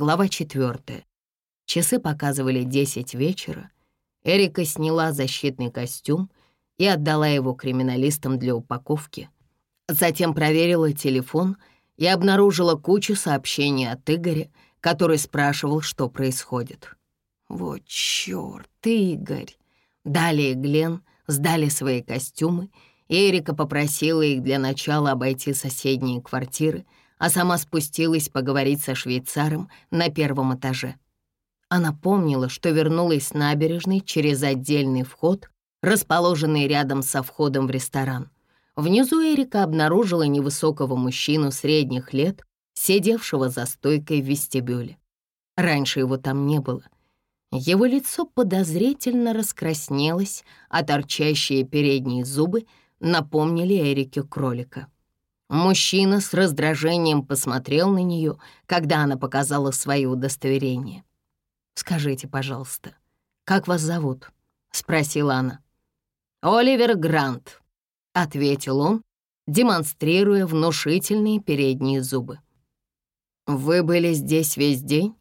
Глава четвертая. Часы показывали 10 вечера. Эрика сняла защитный костюм и отдала его криминалистам для упаковки. Затем проверила телефон и обнаружила кучу сообщений от Игоря, который спрашивал, что происходит. «Вот чёрт, Игорь!» Далее Глен сдали свои костюмы, и Эрика попросила их для начала обойти соседние квартиры, а сама спустилась поговорить со швейцаром на первом этаже. Она помнила, что вернулась с набережной через отдельный вход, расположенный рядом со входом в ресторан. Внизу Эрика обнаружила невысокого мужчину средних лет, сидевшего за стойкой в вестибюле. Раньше его там не было. Его лицо подозрительно раскраснелось, а торчащие передние зубы напомнили Эрике кролика. Мужчина с раздражением посмотрел на нее, когда она показала свое удостоверение. «Скажите, пожалуйста, как вас зовут?» — спросила она. «Оливер Грант», — ответил он, демонстрируя внушительные передние зубы. «Вы были здесь весь день?»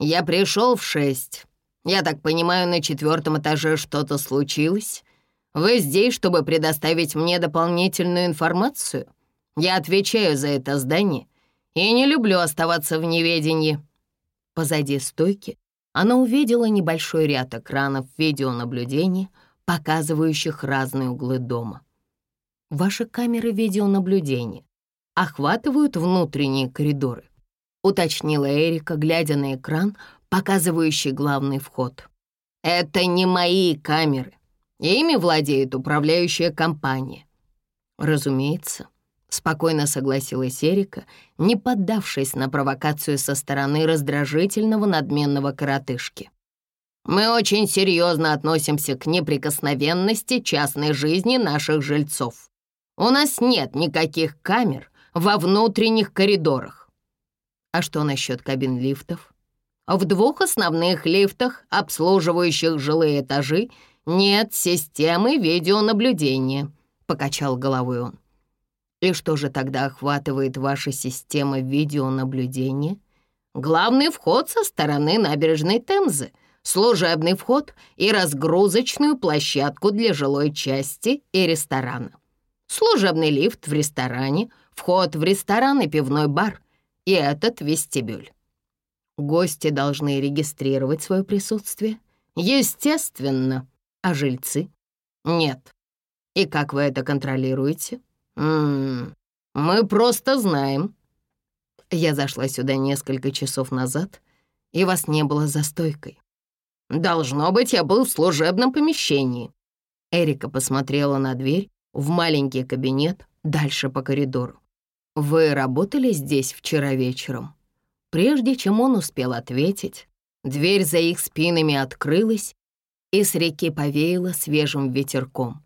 «Я пришел в шесть. Я так понимаю, на четвертом этаже что-то случилось? Вы здесь, чтобы предоставить мне дополнительную информацию?» Я отвечаю за это здание и не люблю оставаться в неведении». Позади стойки она увидела небольшой ряд экранов видеонаблюдения, показывающих разные углы дома. «Ваши камеры видеонаблюдения охватывают внутренние коридоры», уточнила Эрика, глядя на экран, показывающий главный вход. «Это не мои камеры. Ими владеет управляющая компания». «Разумеется», — спокойно согласилась Эрика, не поддавшись на провокацию со стороны раздражительного надменного коротышки. «Мы очень серьезно относимся к неприкосновенности частной жизни наших жильцов. У нас нет никаких камер во внутренних коридорах». «А что насчет кабин лифтов?» «В двух основных лифтах, обслуживающих жилые этажи, нет системы видеонаблюдения», — покачал головой он. И что же тогда охватывает ваша система видеонаблюдения? Главный вход со стороны набережной Темзы, служебный вход и разгрузочную площадку для жилой части и ресторана. Служебный лифт в ресторане, вход в ресторан и пивной бар и этот вестибюль. Гости должны регистрировать свое присутствие? Естественно. А жильцы? Нет. И как вы это контролируете? «М -м, мы просто знаем». Я зашла сюда несколько часов назад, и вас не было за стойкой. «Должно быть, я был в служебном помещении». Эрика посмотрела на дверь в маленький кабинет дальше по коридору. «Вы работали здесь вчера вечером?» Прежде чем он успел ответить, дверь за их спинами открылась, и с реки повеяло свежим ветерком.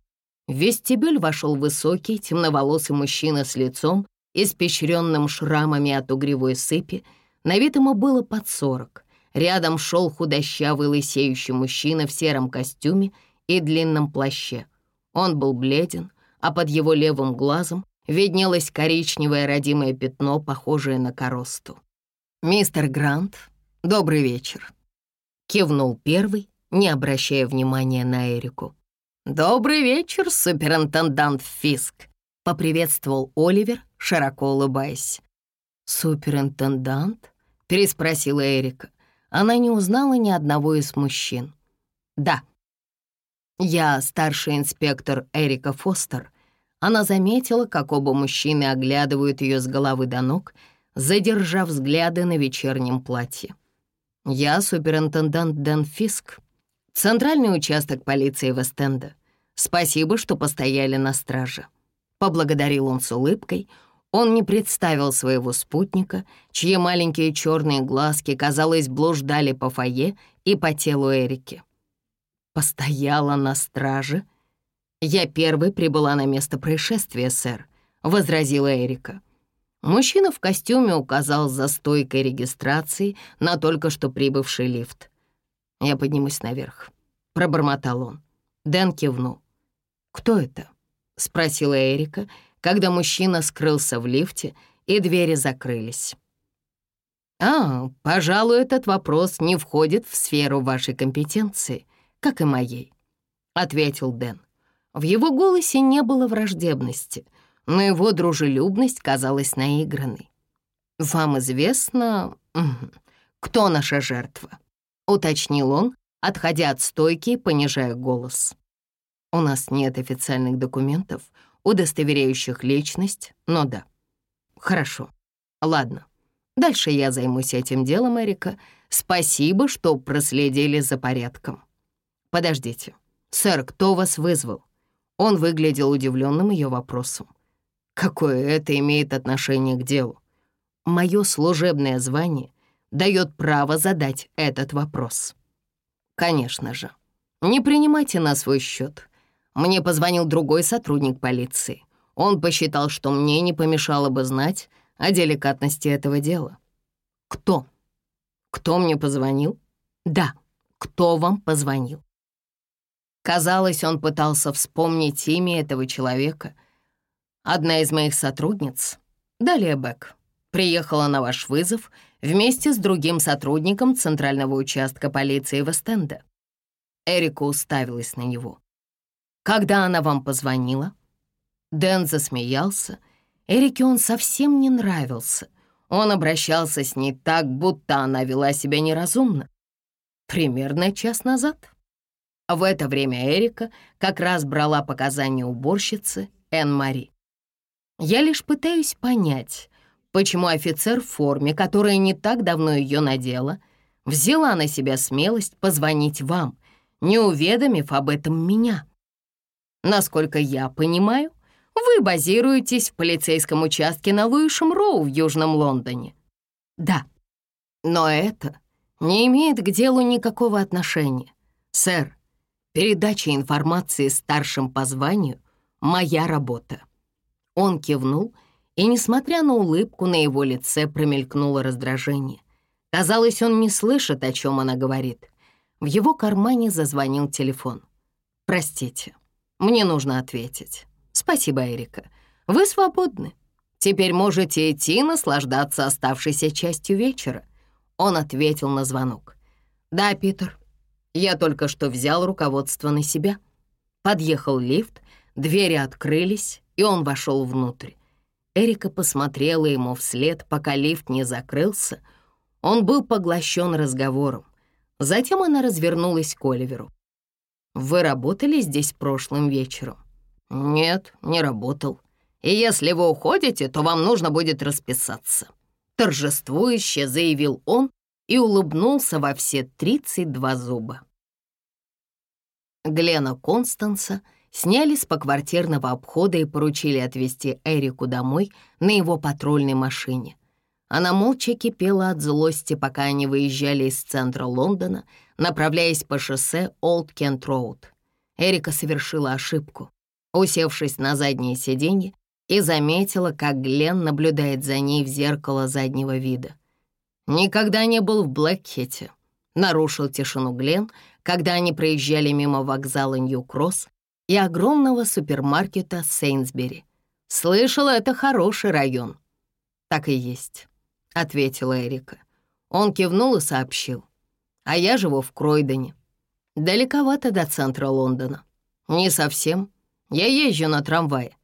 В вестибюль вошел высокий, темноволосый мужчина с лицом, испещренным шрамами от угревой сыпи. На вид ему было под сорок. Рядом шел худощавый лысеющий мужчина в сером костюме и длинном плаще. Он был бледен, а под его левым глазом виднелось коричневое родимое пятно, похожее на коросту. «Мистер Грант, добрый вечер», — кивнул первый, не обращая внимания на Эрику. «Добрый вечер, суперинтендант Фиск», — поприветствовал Оливер, широко улыбаясь. «Суперинтендант?» — переспросила Эрика. Она не узнала ни одного из мужчин. «Да». «Я старший инспектор Эрика Фостер». Она заметила, как оба мужчины оглядывают ее с головы до ног, задержав взгляды на вечернем платье. «Я суперинтендант Дэн Фиск», Центральный участок полиции Вестенда. Спасибо, что постояли на страже. Поблагодарил он с улыбкой. Он не представил своего спутника, чьи маленькие черные глазки, казалось, блуждали по фойе и по телу Эрики. «Постояла на страже?» «Я первой прибыла на место происшествия, сэр», — возразила Эрика. Мужчина в костюме указал за стойкой регистрации на только что прибывший лифт. «Я поднимусь наверх», — пробормотал он. Дэн кивнул. «Кто это?» — спросила Эрика, когда мужчина скрылся в лифте и двери закрылись. «А, пожалуй, этот вопрос не входит в сферу вашей компетенции, как и моей», — ответил Дэн. В его голосе не было враждебности, но его дружелюбность казалась наигранной. «Вам известно, кто наша жертва?» — уточнил он, отходя от стойки и понижая голос. «У нас нет официальных документов, удостоверяющих личность, но да. Хорошо. Ладно. Дальше я займусь этим делом, Эрика. Спасибо, что проследили за порядком. Подождите. Сэр, кто вас вызвал? Он выглядел удивленным ее вопросом. Какое это имеет отношение к делу? Мое служебное звание дает право задать этот вопрос. Конечно же. Не принимайте на свой счет. Мне позвонил другой сотрудник полиции. Он посчитал, что мне не помешало бы знать о деликатности этого дела. Кто? Кто мне позвонил? Да, кто вам позвонил? Казалось, он пытался вспомнить имя этого человека. Одна из моих сотрудниц, Далее Бек, приехала на ваш вызов вместе с другим сотрудником Центрального участка полиции Вестенда. Эрика уставилась на него. Когда она вам позвонила? Дэн засмеялся. Эрике он совсем не нравился. Он обращался с ней так, будто она вела себя неразумно. Примерно час назад. В это время Эрика как раз брала показания уборщицы Энн-Мари. Я лишь пытаюсь понять, почему офицер в форме, которая не так давно ее надела, взяла на себя смелость позвонить вам, не уведомив об этом меня. Насколько я понимаю, вы базируетесь в полицейском участке на Луишем Роу в Южном Лондоне. Да, но это не имеет к делу никакого отношения. Сэр, передача информации старшим по званию — моя работа. Он кивнул, и, несмотря на улыбку, на его лице промелькнуло раздражение. Казалось, он не слышит, о чем она говорит. В его кармане зазвонил телефон. «Простите, мне нужно ответить». «Спасибо, Эрика. Вы свободны. Теперь можете идти наслаждаться оставшейся частью вечера». Он ответил на звонок. «Да, Питер, я только что взял руководство на себя». Подъехал лифт, двери открылись, и он вошел внутрь. Эрика посмотрела ему вслед, пока лифт не закрылся. Он был поглощен разговором. Затем она развернулась к Оливеру. «Вы работали здесь прошлым вечером?» «Нет, не работал. И если вы уходите, то вам нужно будет расписаться», — торжествующе заявил он и улыбнулся во все 32 зуба. Глена Констанса сняли с поквартирного обхода и поручили отвезти Эрику домой на его патрульной машине. Она молча кипела от злости, пока они выезжали из центра Лондона, направляясь по шоссе Олд Кент Роуд. Эрика совершила ошибку усевшись на заднее сиденье, и заметила, как Глен наблюдает за ней в зеркало заднего вида. «Никогда не был в Блэкхете», — нарушил тишину Глен, когда они проезжали мимо вокзала Нью-Кросс и огромного супермаркета Сейнсбери. «Слышала, это хороший район». «Так и есть», — ответила Эрика. Он кивнул и сообщил. «А я живу в Кройдоне. Далековато до центра Лондона». «Не совсем», я езжу на трамвае.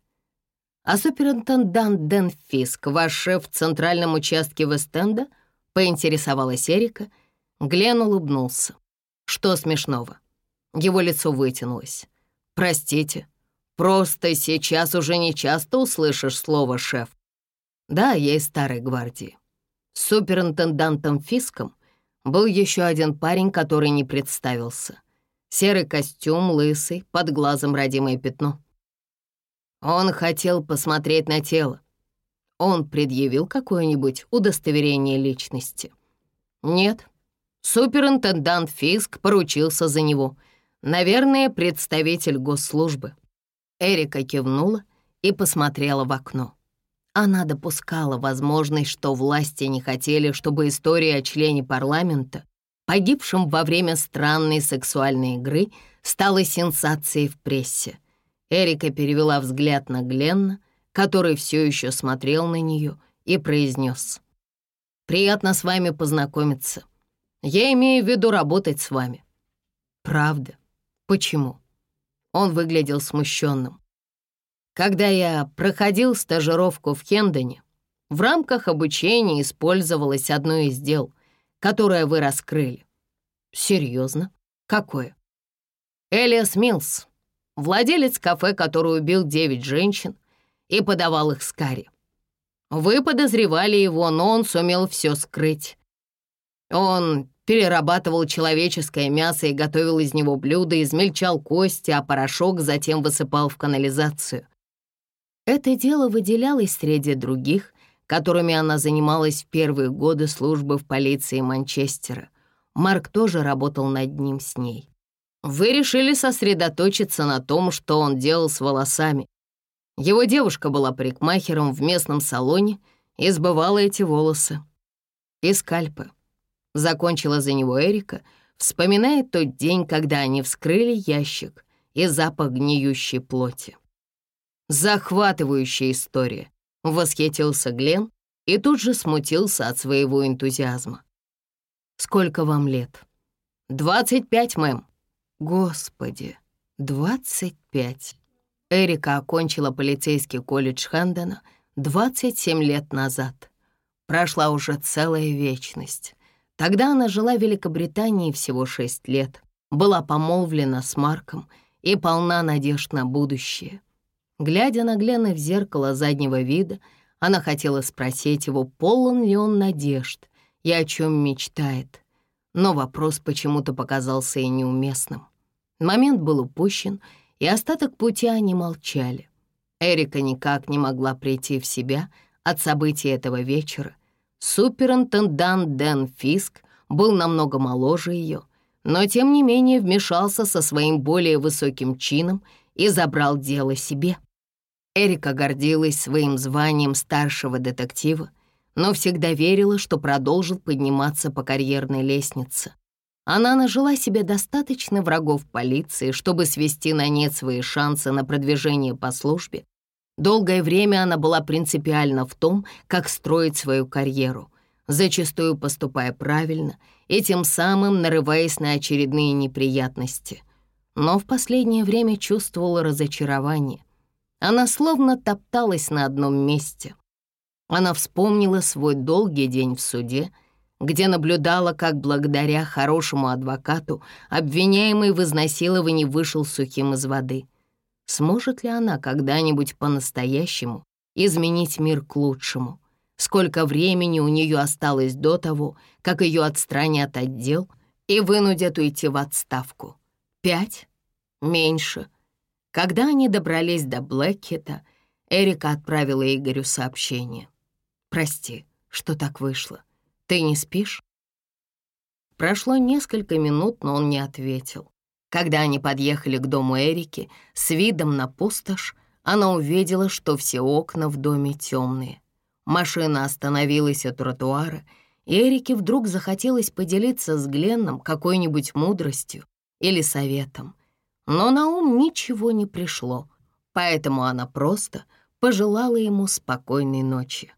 А суперинтендант Дэн Фиск, ваш шеф в центральном участке Вестенда, поинтересовалась Эрика. Глен улыбнулся. Что смешного? Его лицо вытянулось. Простите, просто сейчас уже не часто услышишь слово «шеф». Да, я из старой гвардии. Суперинтендантом Фиском был еще один парень, который не представился. Серый костюм, лысый, под глазом родимое пятно. Он хотел посмотреть на тело. Он предъявил какое-нибудь удостоверение личности? Нет. Суперинтендант Фиск поручился за него. Наверное, представитель госслужбы. Эрика кивнула и посмотрела в окно. Она допускала возможность, что власти не хотели, чтобы история о члене парламента погибшим во время странной сексуальной игры, стала сенсацией в прессе. Эрика перевела взгляд на Гленна, который все еще смотрел на нее, и произнес. Приятно с вами познакомиться. Я имею в виду работать с вами». «Правда? Почему?» Он выглядел смущенным. Когда я проходил стажировку в Хендоне, в рамках обучения использовалось одно из дел, которое вы раскрыли. Серьезно? Какое? Элиас Милс, владелец кафе, который убил девять женщин и подавал их с карри. Вы подозревали его, но он сумел все скрыть. Он перерабатывал человеческое мясо и готовил из него блюда, измельчал кости, а порошок затем высыпал в канализацию. Это дело выделялось среди других, которыми она занималась в первые годы службы в полиции Манчестера. Марк тоже работал над ним с ней. Вы решили сосредоточиться на том, что он делал с волосами. Его девушка была парикмахером в местном салоне и сбывала эти волосы. И скальпы. Закончила за него Эрика, вспоминая тот день, когда они вскрыли ящик и запах гниющей плоти. «Захватывающая история», — восхитился Глен и тут же смутился от своего энтузиазма. «Сколько вам лет?» «Двадцать пять, мэм». «Господи, двадцать пять». Эрика окончила полицейский колледж Хэндона 27 лет назад. Прошла уже целая вечность. Тогда она жила в Великобритании всего шесть лет, была помолвлена с Марком и полна надежд на будущее. Глядя на Глена в зеркало заднего вида, она хотела спросить его, полон ли он надежд и о чем мечтает. Но вопрос почему-то показался ей неуместным. Момент был упущен, и остаток пути они молчали. Эрика никак не могла прийти в себя от событий этого вечера. Суперинтендант Дэн Фиск был намного моложе ее, но тем не менее вмешался со своим более высоким чином и забрал дело себе. Эрика гордилась своим званием старшего детектива, но всегда верила, что продолжит подниматься по карьерной лестнице. Она нажила себе достаточно врагов полиции, чтобы свести на нет свои шансы на продвижение по службе. Долгое время она была принципиальна в том, как строить свою карьеру, зачастую поступая правильно и тем самым нарываясь на очередные неприятности. Но в последнее время чувствовала разочарование. Она словно топталась на одном месте. Она вспомнила свой долгий день в суде, где наблюдала, как благодаря хорошему адвокату обвиняемый в изнасиловании вышел сухим из воды. Сможет ли она когда-нибудь по-настоящему изменить мир к лучшему? Сколько времени у нее осталось до того, как ее отстранят от дел и вынудят уйти в отставку? Пять? Меньше — когда они добрались до Блэкхита, Эрика отправила Игорю сообщение. «Прости, что так вышло. Ты не спишь?» Прошло несколько минут, но он не ответил. Когда они подъехали к дому Эрики с видом на пустошь, она увидела, что все окна в доме темные. Машина остановилась у тротуара, и Эрике вдруг захотелось поделиться с Гленном какой-нибудь мудростью или советом — но на ум ничего не пришло, поэтому она просто пожелала ему спокойной ночи.